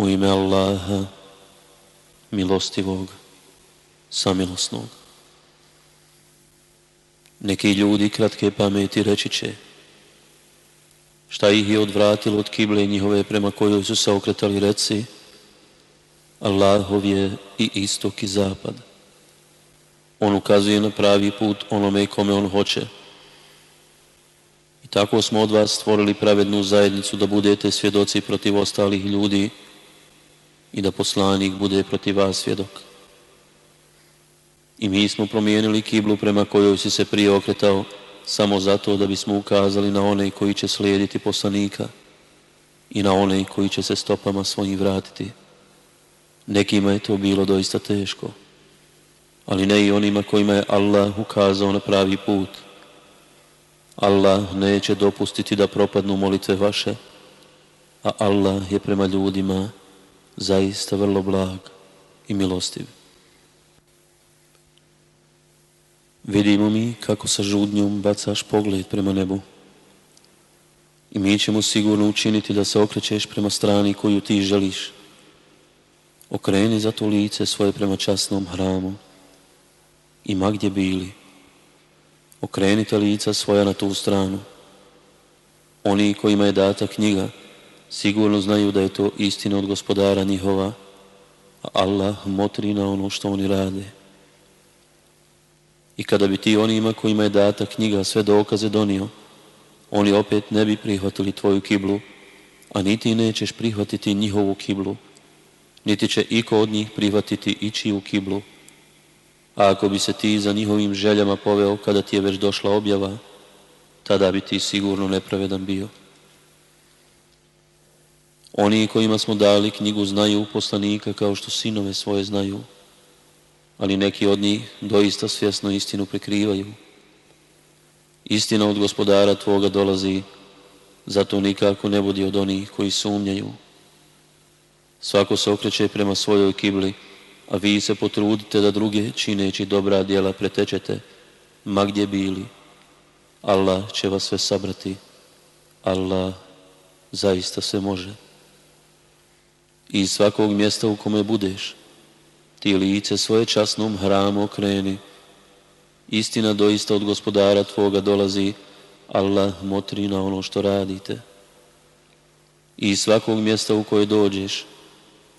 U ime Allaha, milostivog, samilosnog. Neki ljudi kratke pameti reći će šta ih je odvratilo od kible njihove prema kojoj su se okretali reci Allahov je i istok i zapad. On ukazuje na pravi put onome kome on hoće. I tako smo od vas stvorili pravednu zajednicu da budete svjedoci protiv ostalih ljudi i da poslanik bude protiv vas svjedok. I mi smo promijenili kiblu prema kojoj si se prije okretao samo zato da bismo ukazali na one koji će slijediti poslanika i na one koji će se stopama svojim vratiti. Nekima je to bilo doista teško, ali ne i onima kojima je Allah ukazao na pravi put. Allah neće dopustiti da propadnu molitve vaše, a Allah je prema ljudima zaista vrlo blag i milostiv. Vidimo mi kako sa žudnjom bacaš pogled prema nebu. I mi ćemo sigurno učiniti da se okrećeš prema strani koju ti želiš. Okreni zato lice svoje prema časnom hramu i ma gdje bili. Okrenite lica svoja na tu stranu. Oni kojima je data knjiga sigurno znaju da je to istina od gospodara njihova, a Allah motri na ono što oni rade. I kada bi ti onima kojima je data knjiga sve dokaze donio, oni opet ne bi prihvatili tvoju kiblu, a niti nećeš prihvatiti njihovu kiblu, niti će iko od njih prihvatiti ići u kiblu. A ako bi se ti za njihovim željama poveo kada ti je već došla objava, tada bi ti sigurno nepravedan bio. Oni kojima smo dali knjigu znaju poslanika kao što sinove svoje znaju, ali neki od njih doista svjesno istinu prekrivaju. Istina od gospodara Tvoga dolazi, zato nikako ne budi od onih koji sumnjaju. Svako se okreće prema svojoj kibli, a vi se potrudite da druge čineći dobra djela pretečete, ma gdje bili. Allah će vas sve sabrati. Allah zaista se može. Iz svakog mjesta u kome budeš, ti lice svoje časnom hramu okreni. Istina doista od gospodara tvoga dolazi, Allah motri na ono što radite. I iz svakog mjesta u koje dođeš,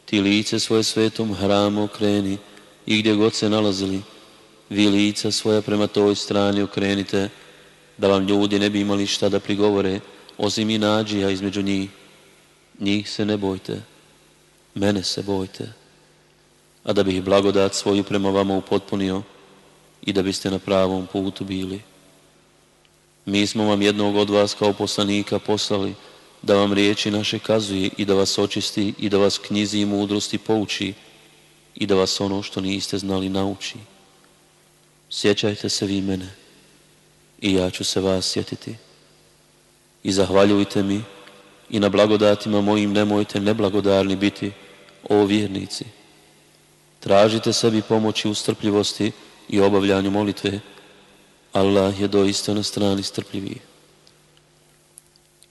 ti lice svoje svetom hramu okreni i gdje god se nalazili, vi lica svoja prema toj strani okrenite, da vam ljudi ne bi imali šta da prigovore, osim i nađija između njih. Njih se ne bojte, mene se bojte a da bih blagodat svoju prema vama upotpunio i da biste na pravom putu bili. Mi smo vam jednog od vas kao poslanika poslali da vam riječi naše kazuje i da vas očisti i da vas knjizi i mudrosti pouči i da vas ono što niste znali nauči. Sjećajte se vi mene i ja ću se vas sjetiti. I zahvaljujte mi i na blagodatima mojim nemojte neblagodarni biti, o vjernici. Tražite sebi pomoći u strpljivosti i obavljanju molitve. Allah je doista na strani strpljiviji.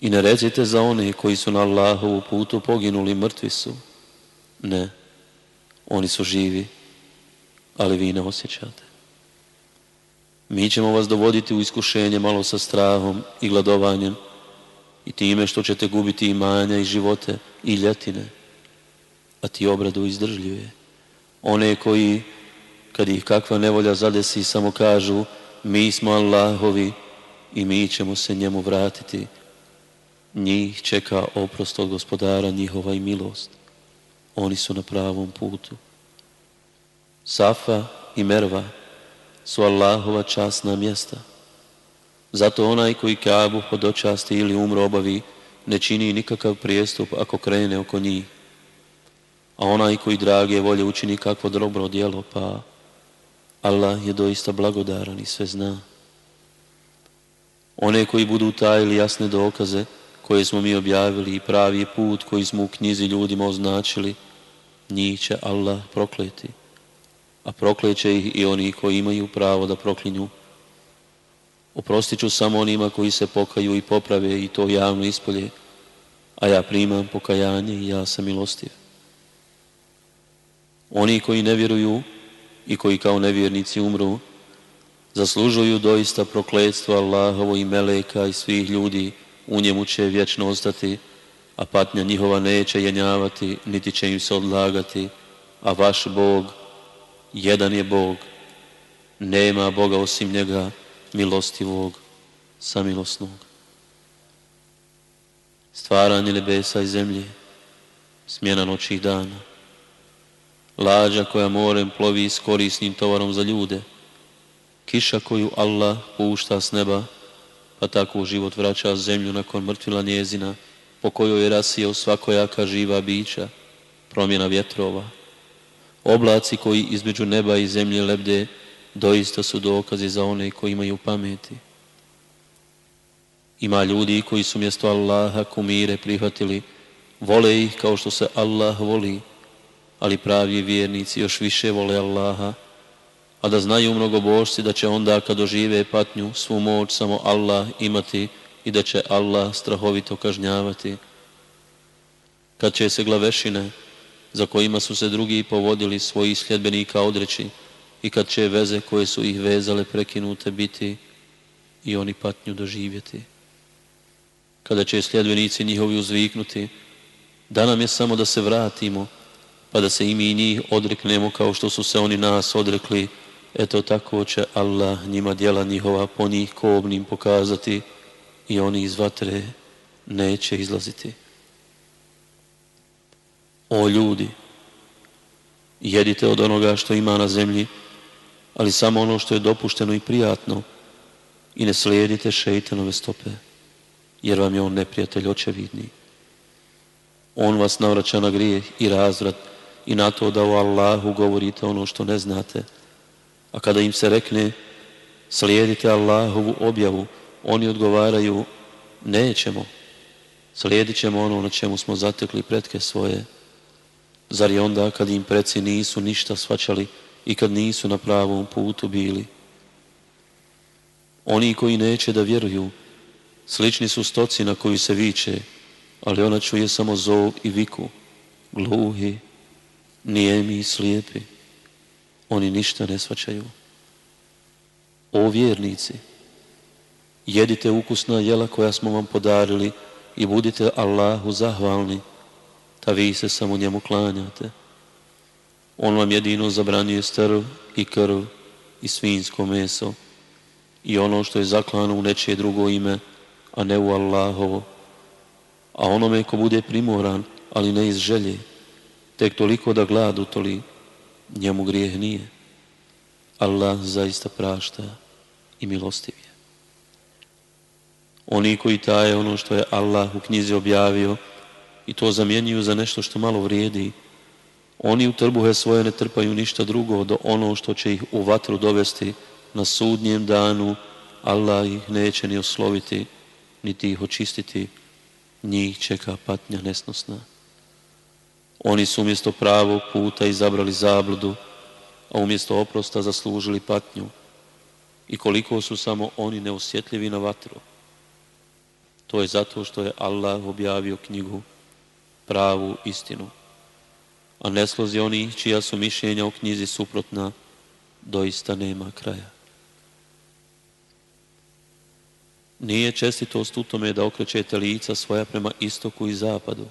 I ne recite za one koji su na Allahovu putu poginuli, mrtvi su. Ne, oni su živi, ali vi ne osjećate. Mi ćemo vas dovoditi u iskušenje malo sa strahom i gladovanjem i time što ćete gubiti imanja i živote i ljetine, a ti obradu izdržljuje. One koji, kad ih kakva nevolja zadesi, samo kažu mi smo Allahovi i mi ćemo se njemu vratiti. Njih čeka oprost od gospodara njihova i milost. Oni su na pravom putu. Safa i Merva su Allahova časna mjesta. Zato onaj koji Kabu hodočasti ili umro obavi ne čini nikakav prijestup ako krene oko njih a onaj koji drage volje učini kakvo dobro djelo, pa Allah je doista blagodaran i sve zna. One koji budu tajili jasne dokaze koje smo mi objavili i pravi put koji smo u knjizi ljudima označili, njih će Allah prokleti, a prokleće ih i oni koji imaju pravo da proklinju. Oprostit ću samo onima koji se pokaju i poprave i to javno ispolje, a ja primam pokajanje i ja sam milostiv. Oni koji ne vjeruju i koji kao nevjernici umru, zaslužuju doista prokletstvo Allahovo i Meleka i svih ljudi, u njemu će vječno ostati, a patnja njihova neće jenjavati, niti će im se odlagati, a vaš Bog, jedan je Bog, nema Boga osim njega, milostivog, samilosnog. Stvaranje nebesa i zemlje, smjena noći dana, lađa koja morem plovi s korisnim tovarom za ljude, kiša koju Allah pušta s neba, pa tako život vraća zemlju nakon mrtvila njezina, po kojoj je rasijao svakojaka živa bića, promjena vjetrova. Oblaci koji između neba i zemlje lebde, doista su dokazi za one koji imaju pameti. Ima ljudi koji su mjesto Allaha kumire prihvatili, vole ih kao što se Allah voli, ali pravi vjernici još više vole Allaha, a da znaju mnogobožci da će onda kad dožive patnju svu moć samo Allah imati i da će Allah strahovito kažnjavati. Kad će se glavešine za kojima su se drugi povodili svojih sljedbenika odreći i kad će veze koje su ih vezale prekinute biti i oni patnju doživjeti. Kada će sljedbenici njihovi uzviknuti da nam je samo da se vratimo pa da se i mi njih odreknemo kao što su se oni nas odrekli Eto tako će Allah njima djela njihova po njih kobnim pokazati i oni iz vatre neće izlaziti. O ljudi, jedite od onoga što ima na zemlji, ali samo ono što je dopušteno i prijatno i ne slijedite šeitanove stope, jer vam je on neprijatelj očevidni. On vas navraća na grijeh i razvrat i na to da u Allahu govorite ono što ne znate, a kada im se rekne slijedite Allahovu objavu, oni odgovaraju nećemo, slijedit ćemo ono na čemu smo zatekli pretke svoje. Zar je onda kad im preci nisu ništa svačali i kad nisu na pravom putu bili? Oni koji neće da vjeruju, slični su stoci na koju se viče, ali ona čuje samo zov i viku, gluhi, nijemi i slijepi oni ništa ne svačaju. O vjernici, jedite ukusna jela koja smo vam podarili i budite Allahu zahvalni, da vi se samo njemu klanjate. On vam jedino zabranjuje strv i krv i svinsko meso i ono što je zaklano u nečije drugo ime, a ne u Allahovo. A onome ko bude primoran, ali ne iz želje, tek toliko da gladu toli, njemu grijeh nije. Allah zaista prašta i milostiv je. Oni koji taje ono što je Allah u knjizi objavio i to zamjenjuju za nešto što malo vrijedi, oni u trbuhe svoje ne trpaju ništa drugo do ono što će ih u vatru dovesti na sudnjem danu, Allah ih neće ni osloviti, niti ih očistiti, njih čeka patnja nesnosna. Oni su umjesto pravog puta izabrali zabludu, a umjesto oprosta zaslužili patnju. I koliko su samo oni neosjetljivi na vatru. To je zato što je Allah objavio knjigu, pravu istinu. A ne slozi oni čija su mišljenja u knjizi suprotna, doista nema kraja. Nije čestitost u tome da okrećete lica svoja prema istoku i zapadu,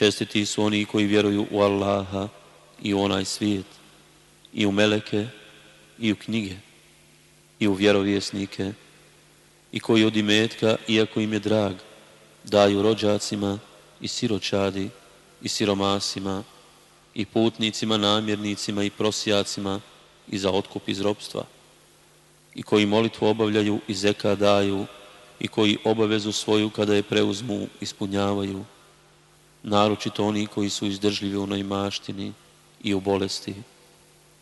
Čestiti su oni koji vjeruju u Allaha i u onaj svijet, i u meleke, i u knjige, i u vjerovjesnike, i koji od imetka, iako im je drag, daju rođacima i siročadi i siromasima i putnicima, namjernicima i prosjacima i za otkup iz robstva i koji molitvu obavljaju i zeka daju i koji obavezu svoju kada je preuzmu ispunjavaju naročito oni koji su izdržljivi u maštini i u bolesti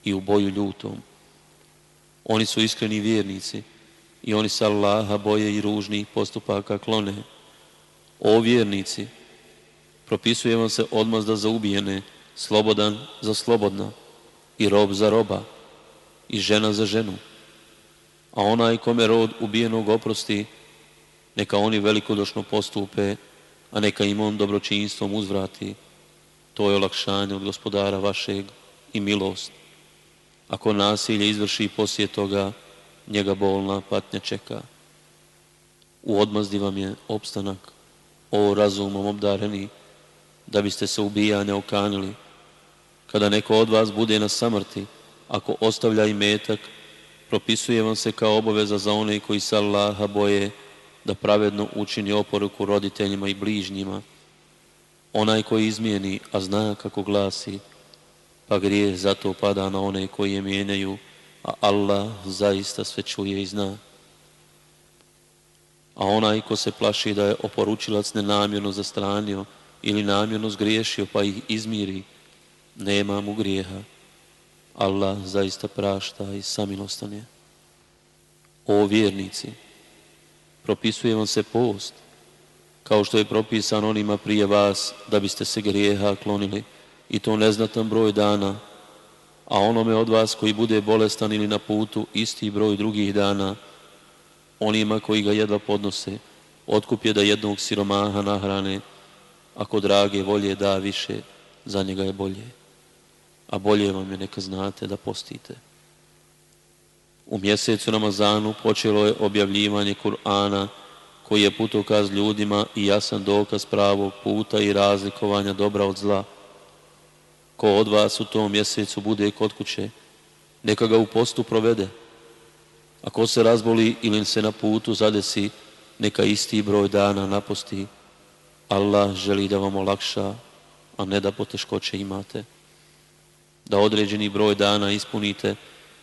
i u boju ljutom. Oni su iskreni vjernici i oni se Allaha boje i ružnih postupaka klone. O vjernici, propisuje vam se odmazda za ubijene, slobodan za slobodna i rob za roba i žena za ženu. A onaj kome rod ubijenog oprosti, neka oni velikodošno postupe a neka im on dobročinstvom uzvrati. to je olakšanje od gospodara vašeg i milost. Ako nasilje izvrši poslije toga, njega bolna patnja čeka. U odmazdi vam je opstanak, o razumom obdareni, da biste se ubijanja okanili. Kada neko od vas bude na samrti, ako ostavlja i metak, propisuje vam se kao obaveza za one koji se Allaha boje da pravedno učini oporuku roditeljima i bližnjima. Onaj koji izmijeni, a zna kako glasi, pa grije zato pada na one koji je mijenjaju, a Allah zaista sve čuje i zna. A onaj ko se plaši da je oporučilac nenamjerno zastranio ili namjerno zgriješio pa ih izmiri, nema mu grijeha. Allah zaista prašta i samilostan je. O vjernici, propisuje vam se post, kao što je propisan onima prije vas, da biste se grijeha klonili, i to neznatan broj dana, a onome od vas koji bude bolestan ili na putu, isti broj drugih dana, onima koji ga jedva podnose, otkup je da jednog siromaha nahrane, ako drage volje da više, za njega je bolje. A bolje vam je neka znate da postite. U mjesecu Ramazanu počelo je objavljivanje Kur'ana koji je putokaz ljudima i jasan dokaz pravog puta i razlikovanja dobra od zla. Ko od vas u tom mjesecu bude kod kuće, neka ga u postu provede. Ako se razboli ili se na putu zadesi, neka isti broj dana naposti. Allah želi da vam olakša, a ne da poteškoće imate. Da određeni broj dana ispunite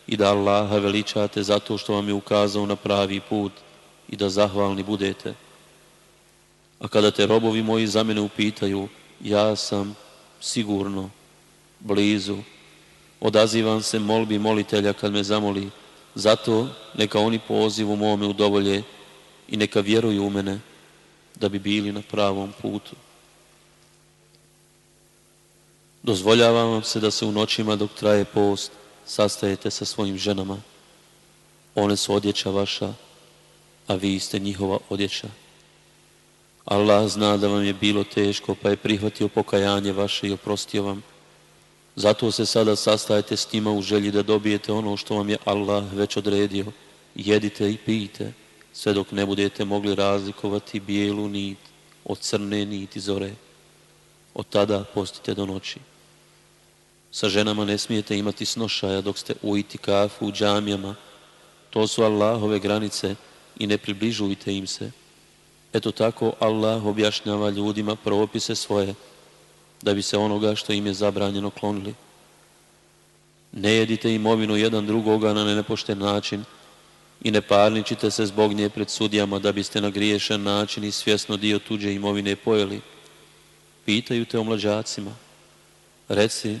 i da Allaha veličate zato što vam je ukazao na pravi put i da zahvalni budete. A kada te robovi moji za mene upitaju, ja sam sigurno blizu. Odazivam se molbi molitelja kad me zamoli. Zato neka oni pozivu mome udovolje i neka vjeruju u mene da bi bili na pravom putu. Dozvoljavam vam se da se u noćima dok traje post sastajete sa svojim ženama. One su odjeća vaša, a vi ste njihova odjeća. Allah zna da vam je bilo teško, pa je prihvatio pokajanje vaše i oprostio vam. Zato se sada sastajete s njima u želji da dobijete ono što vam je Allah već odredio. Jedite i pijte, sve dok ne budete mogli razlikovati bijelu nit od crne niti zore. Od tada postite do noći. Sa ženama ne smijete imati snošaja dok ste u itikafu, u džamijama. To su Allahove granice i ne približujte im se. Eto tako Allah objašnjava ljudima propise svoje, da bi se onoga što im je zabranjeno klonili. Ne jedite imovinu jedan drugoga na nepošten način i ne parničite se zbog nje pred sudijama da biste na griješan način i svjesno dio tuđe imovine pojeli. Pitaju te o mlađacima. Reci,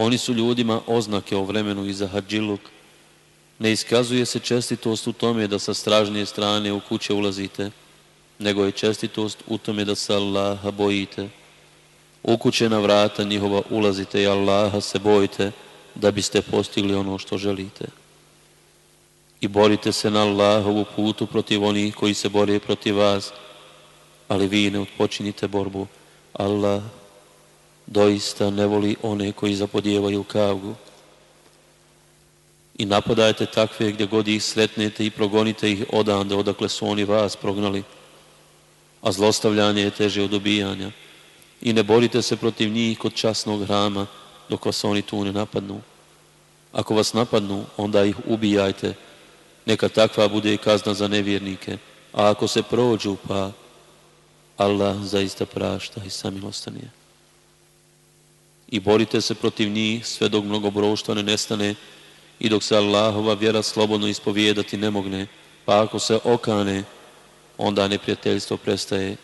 oni su ljudima oznake o vremenu iza hađiluk. Ne iskazuje se čestitost u tome da sa stražnije strane u kuće ulazite, nego je čestitost u tome da se Allaha bojite. U kuće na vrata njihova ulazite i Allaha se bojite da biste postigli ono što želite. I borite se na Allahovu putu protiv onih koji se bore protiv vas, ali vi ne odpočinite borbu. Allah doista ne voli one koji zapodijevaju kavgu. I napadajte takve gdje god ih sretnete i progonite ih odande odakle su oni vas prognali. A zlostavljanje je teže od ubijanja. I ne borite se protiv njih kod časnog hrama dok vas oni tu ne napadnu. Ako vas napadnu, onda ih ubijajte. Neka takva bude i kazna za nevjernike. A ako se prođu, pa Allah zaista prašta i samilostan je i borite se protiv njih sve dok mnogobroštva ne nestane i dok se Allahova vjera slobodno ispovijedati ne mogne, pa ako se okane, onda neprijateljstvo prestaje,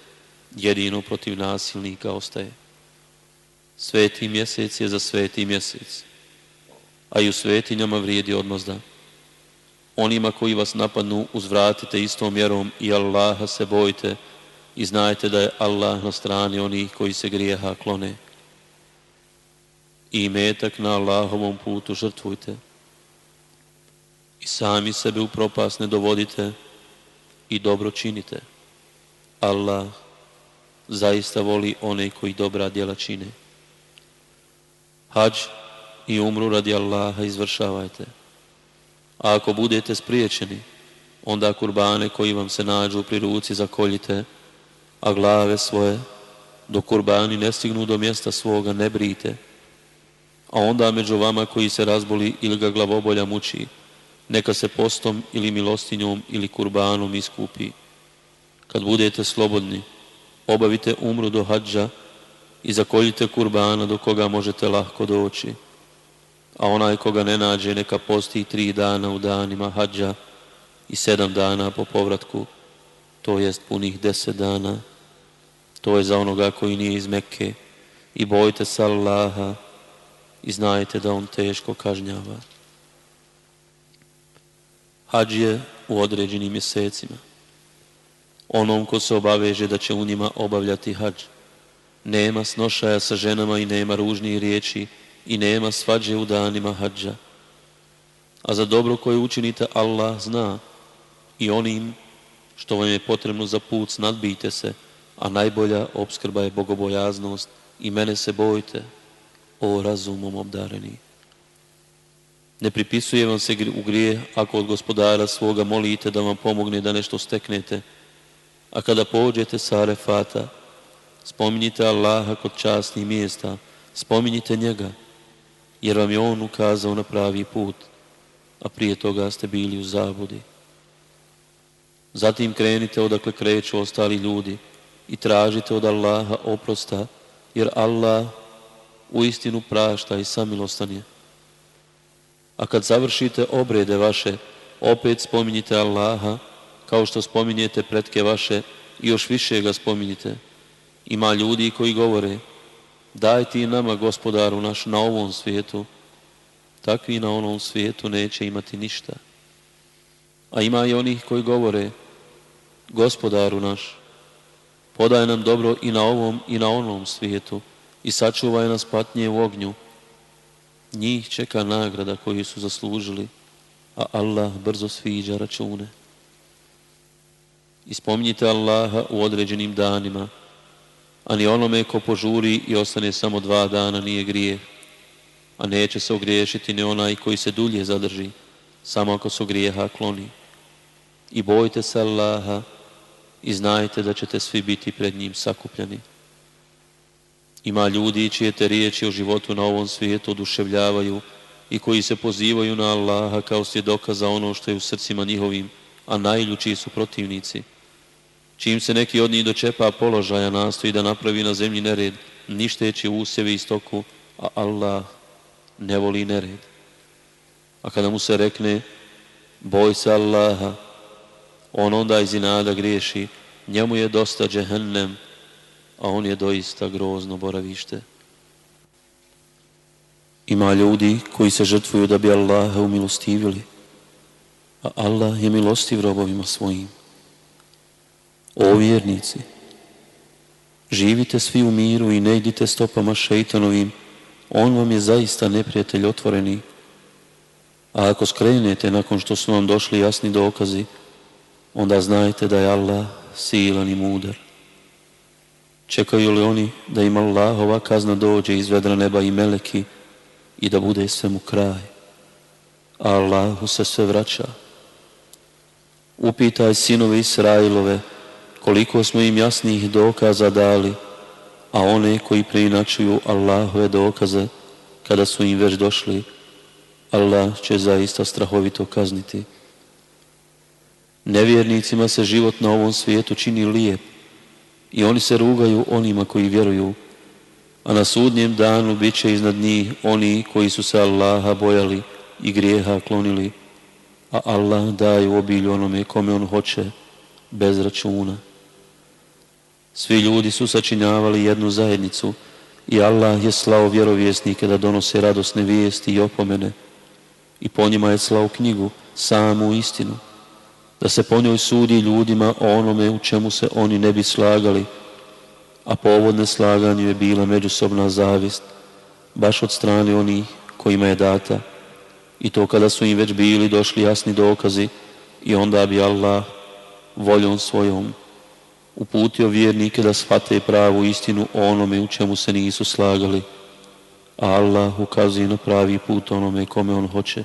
jedino protiv nasilnika ostaje. Sveti mjesec je za sveti mjesec, a i u svetinjama vrijedi odmazda. Onima koji vas napadnu uzvratite istom mjerom i Allaha se bojite i znajte da je Allah na strani onih koji se grijeha klone i metak na Allahovom putu žrtvujte. I sami sebe u propast ne dovodite i dobro činite. Allah zaista voli one koji dobra djela čine. Hađ i umru radi Allaha izvršavajte. A ako budete spriječeni, onda kurbane koji vam se nađu pri ruci zakoljite, a glave svoje, dok kurbani ne stignu do mjesta svoga, ne brite. A onda među vama koji se razboli ili ga glavobolja muči, neka se postom ili milostinjom ili kurbanom iskupi. Kad budete slobodni, obavite umru do hađa i zakoljite kurbana do koga možete lahko doći. A onaj koga ne nađe, neka posti tri dana u danima hađa i sedam dana po povratku, to jest punih deset dana. To je za onoga koji nije iz Mekke. I bojte se Allaha i znajte da on teško kažnjava. Hadž je u određenim mjesecima. Onom ko se obaveže da će u njima obavljati hađ. Nema snošaja sa ženama i nema ružnije riječi i nema svađe u danima hađa. A za dobro koje učinite Allah zna i onim što vam je potrebno za put snadbite se, a najbolja obskrba je bogobojaznost i mene se bojte, o razumom obdareni. Ne pripisuje vam se u grije ako od gospodara svoga molite da vam pomogne da nešto steknete, a kada pođete sa arefata, spominjite Allaha kod časnih mjesta, spominjite njega, jer vam je on ukazao na pravi put, a prije toga ste bili u zabudi. Zatim krenite odakle kreću ostali ljudi i tražite od Allaha oprosta, jer Allah u istinu prašta i samilostan je. A kad završite obrede vaše, opet spominjite Allaha, kao što spominjete pretke vaše i još više ga spominjite. Ima ljudi koji govore, daj ti nama gospodaru naš na ovom svijetu, takvi na onom svijetu neće imati ništa. A ima i onih koji govore, gospodaru naš, podaj nam dobro i na ovom i na onom svijetu i sačuvaj nas patnje u ognju. Njih čeka nagrada koju su zaslužili, a Allah brzo sviđa račune. I spominjite Allaha u određenim danima, a ni onome ko požuri i ostane samo dva dana nije grijeh, a neće se ogriješiti ni onaj koji se dulje zadrži, samo ako su grijeha kloni. I bojte se Allaha i znajte da ćete svi biti pred njim sakupljani. Ima ljudi čije te riječi o životu na ovom svijetu oduševljavaju i koji se pozivaju na Allaha kao svjedoka za ono što je u srcima njihovim, a najljučiji su protivnici. Čim se neki od njih dočepa položaja nastoji da napravi na zemlji nered, ništeći usjevi i stoku, a Allah ne voli nered. A kada mu se rekne, boj se Allaha, on onda iz inada griješi, njemu je dosta džehennem, a on je doista grozno boravište. Ima ljudi koji se žrtvuju da bi Allaha umilostivili, a Allah je milostiv robovima svojim. O vjernici, živite svi u miru i ne idite stopama šeitanovim, on vam je zaista neprijatelj otvoreni. A ako skrenete nakon što su vam došli jasni dokazi, onda znajte da je Allah silan i mudar. Čekaju li oni da im Allahova kazna dođe iz vedra neba i meleki i da bude svemu kraj? A Allahu se sve vraća. Upitaj sinove Israilove koliko smo im jasnih dokaza dali, a one koji preinačuju Allahove dokaze kada su im već došli, Allah će zaista strahovito kazniti. Nevjernicima se život na ovom svijetu čini lijep i oni se rugaju onima koji vjeruju, a na sudnjem danu bit će iznad njih oni koji su se Allaha bojali i grijeha klonili, a Allah daje u obilju onome kome on hoće, bez računa. Svi ljudi su sačinjavali jednu zajednicu i Allah je slao vjerovjesnike da donose radosne vijesti i opomene i po njima je slao knjigu, samu istinu da se po njoj sudi ljudima o onome u čemu se oni ne bi slagali, a povod neslaganju je bila međusobna zavist, baš od strane onih kojima je data. I to kada su im već bili došli jasni dokazi i onda bi Allah voljom svojom uputio vjernike da shvate pravu istinu onome u čemu se nisu slagali. a Allah ukazuje na pravi put onome kome on hoće.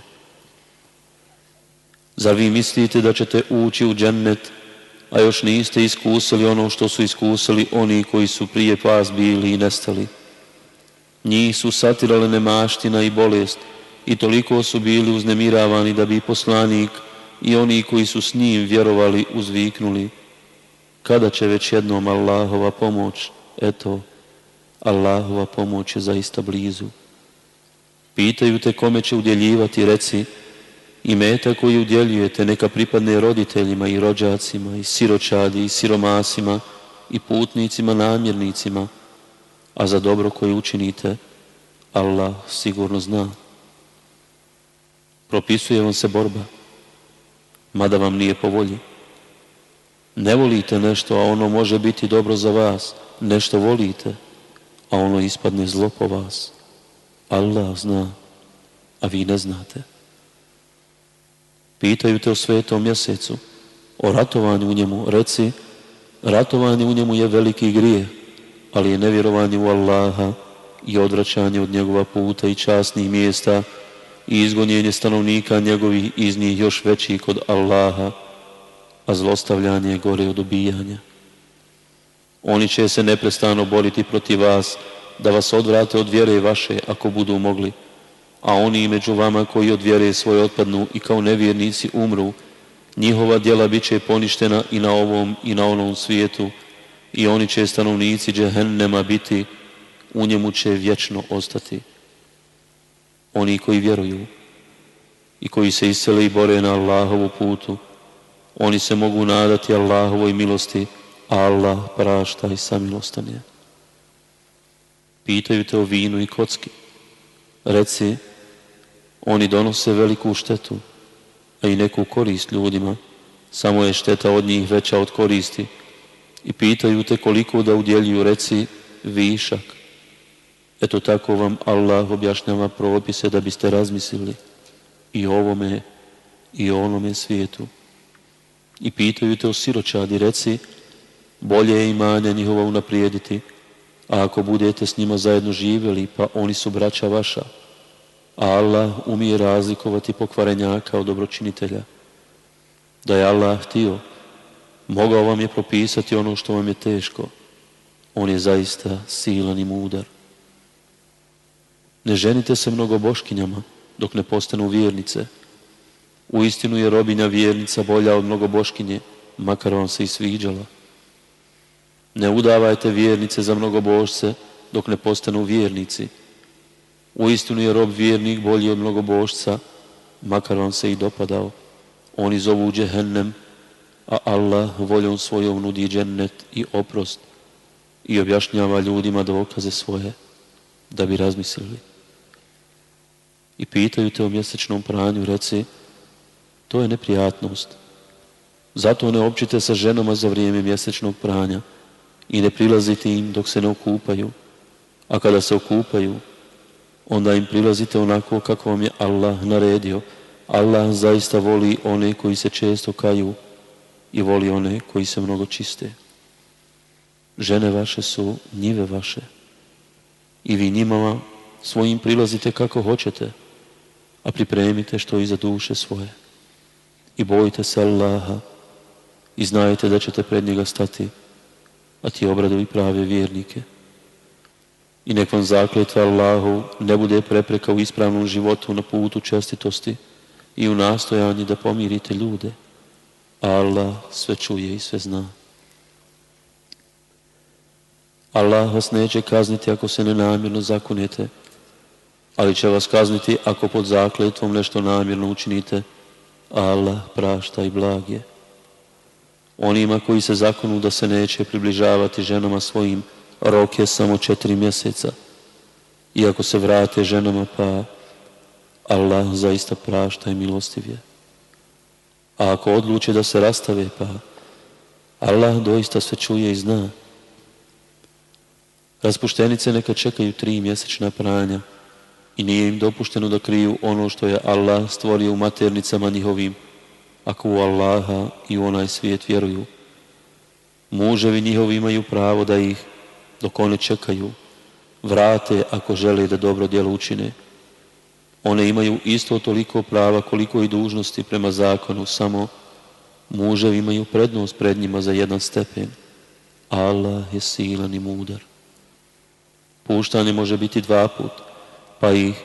Zar vi mislite da ćete ući u džennet, a još niste iskusili ono što su iskusili oni koji su prije pas bili i nestali? Njih su satirale nemaština i bolest i toliko su bili uznemiravani da bi poslanik i oni koji su s njim vjerovali uzviknuli kada će već jednom Allahova pomoć, eto, Allahova pomoć je zaista blizu. Pitaju te kome će udjeljivati, reci, i meta koju udjeljujete neka pripadne roditeljima i rođacima i siročadi i siromasima i putnicima namjernicima, a za dobro koje učinite, Allah sigurno zna. Propisuje vam se borba, mada vam nije po volji. Ne volite nešto, a ono može biti dobro za vas. Nešto volite, a ono ispadne zlo po vas. Allah zna, a vi ne znate. Pitaju te o svetom mjesecu, o ratovanju u njemu. Reci, ratovanje u njemu je veliki grije, ali je nevjerovanje u Allaha i odvraćanje od njegova puta i časnih mjesta i izgonjenje stanovnika njegovih iz njih još veći kod Allaha, a zlostavljanje je gore od ubijanja. Oni će se neprestano boriti protiv vas, da vas odvrate od vjere vaše ako budu mogli, a oni među vama koji od vjere svoje otpadnu i kao nevjernici umru, njihova djela bit će poništena i na ovom i na onom svijetu i oni će stanovnici džehennema biti, u njemu će vječno ostati. Oni koji vjeruju i koji se isele i bore na Allahovu putu, oni se mogu nadati Allahovoj milosti, a Allah prašta i samilostan. Pitaju te o vinu i kocki. Reci, oni donose veliku štetu, a i neku korist ljudima. Samo je šteta od njih veća od koristi. I pitaju te koliko da udjeljuju, reci, višak. Eto tako vam Allah objašnjava propise da biste razmislili i ovome i onome svijetu. I pitaju te o siročadi, reci, bolje je imanja njihova unaprijediti, a ako budete s njima zajedno živjeli, pa oni su braća vaša, Allah umije razlikovati pokvarenjaka od dobročinitelja. Da je Allah htio, mogao vam je propisati ono što vam je teško. On je zaista silan i mudar. Ne ženite se mnogo boškinjama dok ne postanu vjernice. U istinu je robinja vjernica bolja od mnogo boškinje, makar vam se i sviđala. Ne udavajte vjernice za mnogo božce dok ne postanu vjernici. U istinu je rob vjernik bolji od mnogo božca, makar vam se i dopadao. Oni zovu džehennem, a Allah voljom svojom nudi džennet i oprost i objašnjava ljudima dokaze svoje da bi razmislili. I pitaju te o mjesečnom pranju, reci, to je neprijatnost. Zato ne općite sa ženama za vrijeme mjesečnog pranja i ne prilazite im dok se ne okupaju. A kada se okupaju, onda im prilazite onako kako vam je Allah naredio. Allah zaista voli one koji se često kaju i voli one koji se mnogo čiste. Žene vaše su njive vaše i vi njima svojim prilazite kako hoćete, a pripremite što iza duše svoje. I bojite se Allaha i znajte da ćete pred njega stati, a ti obradovi prave vjernike. I nek vam zakletva Allahu ne bude prepreka u ispravnom životu na putu čestitosti i u nastojanju da pomirite ljude. Allah sve čuje i sve zna. Allah vas neće kazniti ako se nenamjerno zakunete, ali će vas kazniti ako pod zakletvom nešto namjerno učinite. Allah prašta i blag je. Onima koji se zakonu da se neće približavati ženama svojim, rok je samo četiri mjeseca. Iako se vrate ženama, pa Allah zaista prašta i milostiv je. A ako odluče da se rastave, pa Allah doista sve čuje i zna. Raspuštenice neka čekaju tri mjesečna pranja i nije im dopušteno da kriju ono što je Allah stvorio u maternicama njihovim, ako u Allaha i u onaj svijet vjeruju. Muževi njihovi imaju pravo da ih, dok one čekaju, vrate ako žele da dobro djelo učine. One imaju isto toliko prava koliko i dužnosti prema zakonu, samo muževi imaju prednost pred njima za jedan stepen. Allah je silan i mudar. Puštanje može biti dva put, pa ih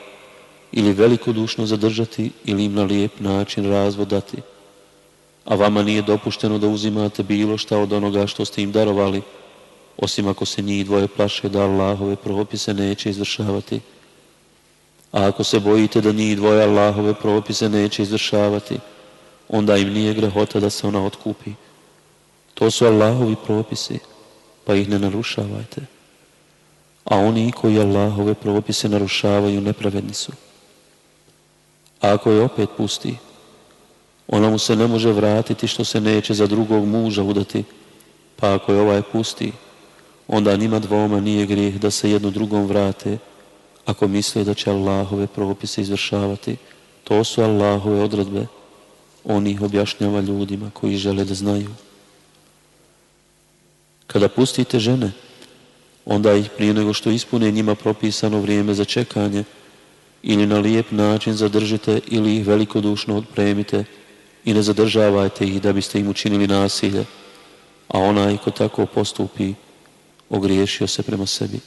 ili velikodušno zadržati ili im na lijep način razvodati. A vama nije dopušteno da uzimate bilo šta od onoga što ste im darovali, osim ako se njih dvoje plaše da Allahove propise neće izvršavati. A ako se bojite da njih dvoje Allahove propise neće izvršavati, onda im nije grehota da se ona otkupi. To su Allahovi propisi, pa ih ne narušavajte. A oni koji Allahove propise narušavaju nepravedni su. A ako je opet pusti, ona mu se ne može vratiti što se neće za drugog muža udati, pa ako je ovaj pusti, onda nima dvoma nije grijeh da se jedno drugom vrate, ako misle da će Allahove propise izvršavati. To su Allahove odredbe. On ih objašnjava ljudima koji žele da znaju. Kada pustite žene, onda ih prije nego što ispune njima propisano vrijeme za čekanje, ili na lijep način zadržite ili ih velikodušno odpremite i ne zadržavajte ih da biste im učinili nasilje, a onaj ko tako postupi, ogriješio se prema sebi.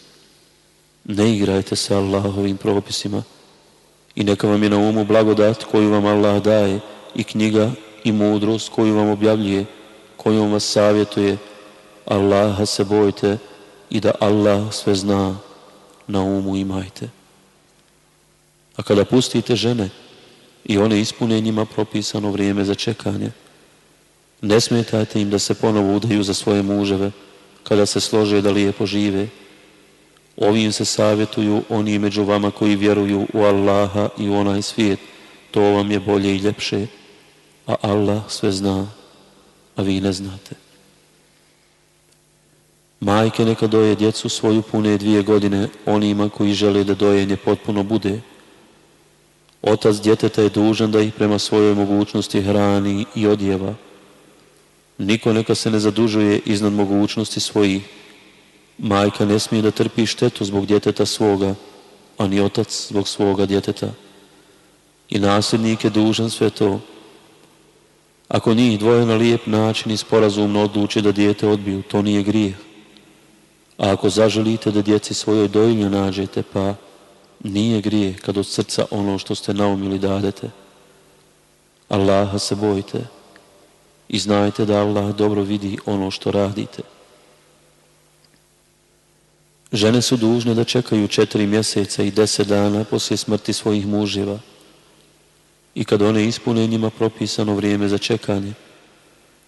Ne igrajte se Allahovim propisima i neka vam je na umu blagodat koju vam Allah daje i knjiga i mudrost koju vam objavljuje, kojom vas savjetuje. Allaha se bojte i da Allah sve zna, na umu imajte. A kada pustite žene i one ispune njima propisano vrijeme za čekanje, ne smetajte im da se ponovo udaju za svoje muževe, kada se slože da lijepo žive. Ovim se savjetuju oni među vama koji vjeruju u Allaha i u onaj svijet. To vam je bolje i ljepše, a Allah sve zna, a vi ne znate. Majke neka doje djecu svoju pune dvije godine onima koji žele da dojenje potpuno bude. Otac djeteta je dužan da ih prema svojoj mogućnosti hrani i odjeva. Niko neka se ne zadužuje iznad mogućnosti svojih. Majka ne smije da trpi štetu zbog djeteta svoga, a ni otac zbog svoga djeteta. I nasljednik je dužan sve to. Ako njih dvoje na lijep način i sporazumno odluči da dijete odbiju, to nije grijeh. A ako zaželite da djeci svojoj dojilju nađete, pa nije grije kad od srca ono što ste naumili dadete. Allaha se bojite i znajte da Allah dobro vidi ono što radite. Žene su dužne da čekaju četiri mjeseca i deset dana poslije smrti svojih muževa i kad one ispune njima propisano vrijeme za čekanje,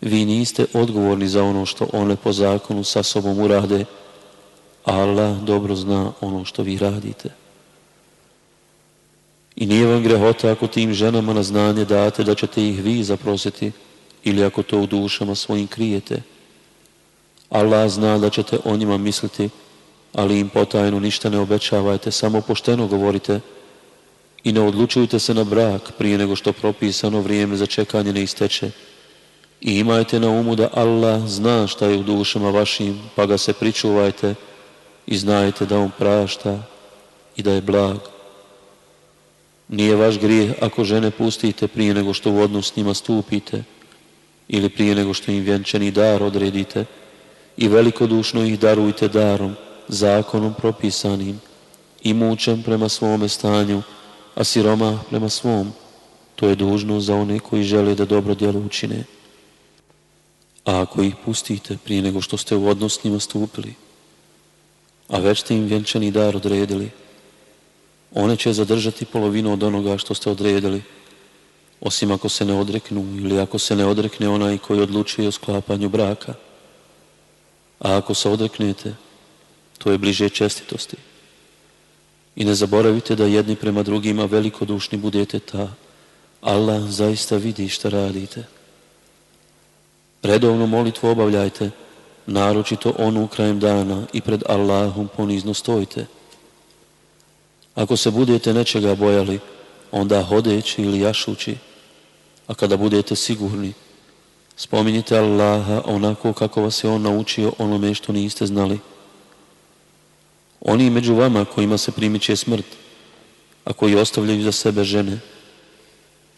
vi niste odgovorni za ono što one po zakonu sa sobom urade, Allah dobro zna ono što vi radite. I nije vam grehota ako tim ženama na znanje date da ćete ih vi zaprositi ili ako to u dušama svojim krijete. Allah zna da ćete o njima misliti, ali im potajno ništa ne obećavajte, samo pošteno govorite i ne odlučujte se na brak prije nego što propisano vrijeme za čekanje ne isteče. I imajte na umu da Allah zna šta je u dušama vašim, pa ga se pričuvajte i znajte da On prašta i da je blag. Nije vaš grijeh ako žene pustite prije nego što u odnos s njima stupite ili prije nego što im vjenčani dar odredite i velikodušno ih darujte darom, zakonom propisanim, i mučem prema svome stanju, a siroma prema svom. To je dužno za one koji žele da dobro djelo učine. A ako ih pustite prije nego što ste u odnos njima stupili, a već ste im vjenčani dar odredili, one će zadržati polovinu od onoga što ste odredili, osim ako se ne odreknu ili ako se ne odrekne onaj koji odlučuje o sklapanju braka. A ako se odreknete, to je bliže čestitosti. I ne zaboravite da jedni prema drugima velikodušni budete ta. Allah zaista vidi šta radite. Redovno molitvu obavljajte, naročito onu krajem dana i pred Allahom ponizno stojite. Ako se budete nečega bojali, onda hodeći ili jašući, a kada budete sigurni, spominjite Allaha onako kako vas je On naučio onome što niste znali. Oni među vama kojima se primiče smrt, a koji ostavljaju za sebe žene,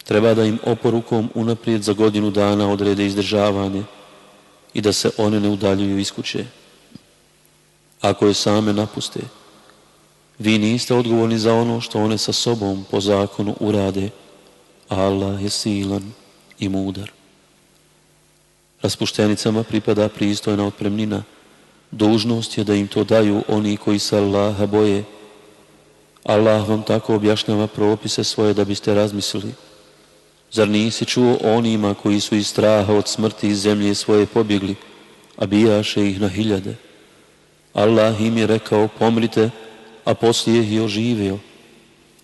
treba da im oporukom unaprijed za godinu dana odrede izdržavanje i da se one ne udaljuju iz kuće. Ako je same napuste, vi niste odgovorni za ono što one sa sobom po zakonu urade, Allah je silan i mudar. Raspuštenicama pripada pristojna otpremnina. Dužnost je da im to daju oni koji se Allaha boje. Allah vam tako objašnjava propise svoje da biste razmislili. Zar nisi čuo onima koji su iz straha od smrti iz zemlje svoje pobjegli, a bijaše ih na hiljade? Allah im je rekao pomrite, a poslije ih je oživio.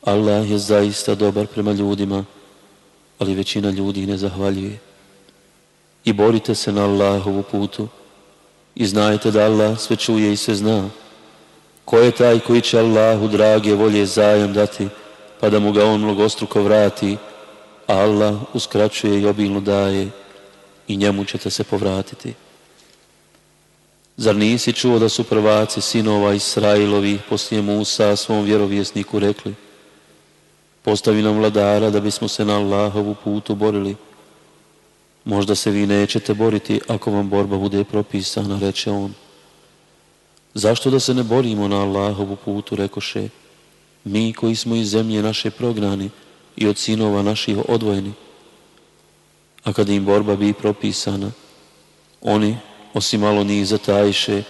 Allah je zaista dobar prema ljudima, ali većina ljudi ne zahvaljuje. I borite se na Allahovu putu i znajte da Allah sve čuje i sve zna. Ko je taj koji će Allahu drage volje zajam dati, pa da mu ga on mnogostruko vrati, a Allah uskraćuje i obilno daje i njemu ćete se povratiti. Zar nisi čuo da su prvaci sinova Israilovi poslije Musa svom vjerovjesniku rekli Postavi nam vladara da bismo se na Allahovu putu borili. Možda se vi nećete boriti ako vam borba bude propisana, reče on. Zašto da se ne borimo na Allahovu putu, rekoše, mi koji smo iz zemlje naše prognani i od sinova naših odvojeni. A kad im borba bi propisana, oni osim malo njih zatajiše,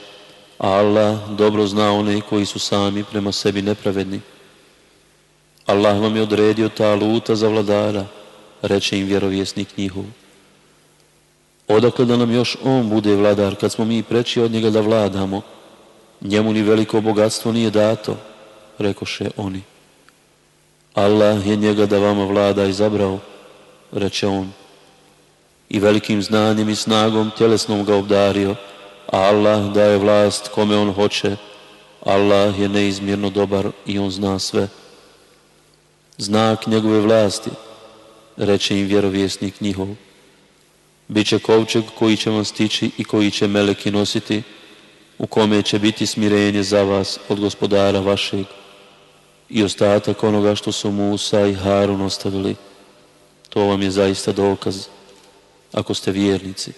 a Allah dobro zna one koji su sami prema sebi nepravedni. Allah vam je odredio ta luta za vladara, reče im vjerovjesnik njihov. Odakle da nam još on bude vladar, kad smo mi preći od njega da vladamo, njemu ni veliko bogatstvo nije dato, rekoše oni. Allah je njega da vama vlada izabrao, reče on i velikim znanjem i snagom tjelesnom ga obdario, a Allah daje vlast kome on hoće, Allah je neizmjerno dobar i on zna sve. Znak njegove vlasti, reče im vjerovjesnik njihov, Biće kovčeg koji će vam stići i koji će meleki nositi, u kome će biti smirenje za vas od gospodara vašeg i ostatak onoga što su Musa i Harun ostavili. To vam je zaista dokaz ako ste vjernici.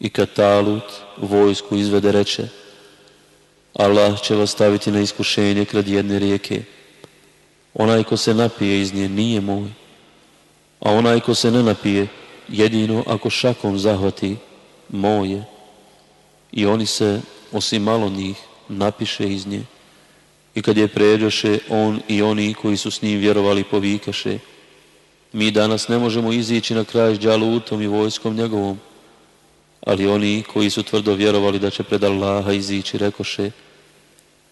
I kad talut vojsku izvede reče, Allah će vas staviti na iskušenje krad jedne rijeke. Onaj ko se napije iz nje nije moj, a onaj ko se ne napije, jedino ako šakom zahvati, moje. I oni se, osim malo njih, napiše iz nje. I kad je pređoše, on i oni koji su s njim vjerovali povikaše, mi danas ne možemo izići na kraj s džalutom i vojskom njegovom, ali oni koji su tvrdo vjerovali da će pred Allaha izići, rekoše,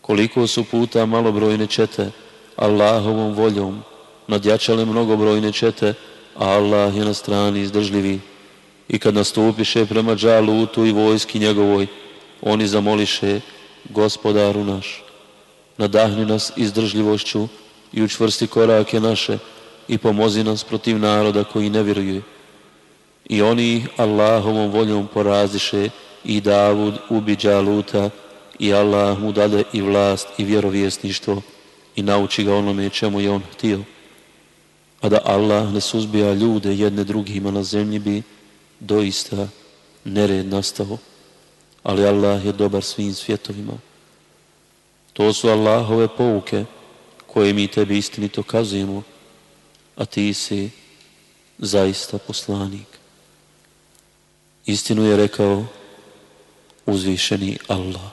koliko su puta malobrojne čete, Allahovom voljom, nadjačale mnogobrojne čete, a Allah je na strani izdržljivi. I kad nastupiše prema džalutu i vojski njegovoj, oni zamoliše, gospodaru naš, nadahni nas izdržljivošću i učvrsti korake naše, i pomozi nas protiv naroda koji ne vjeruje. I oni Allahovom voljom poraziše i Davud ubi Đaluta i Allah mu dade i vlast i vjerovjesništvo i nauči ga onome čemu je on htio. A da Allah ne suzbija ljude jedne drugima na zemlji bi doista nered nastao. Ali Allah je dobar svim svjetovima. To su Allahove pouke koje mi tebi istinito kazujemo a ti si zaista poslanik. Istinu je rekao uzvišeni Allah.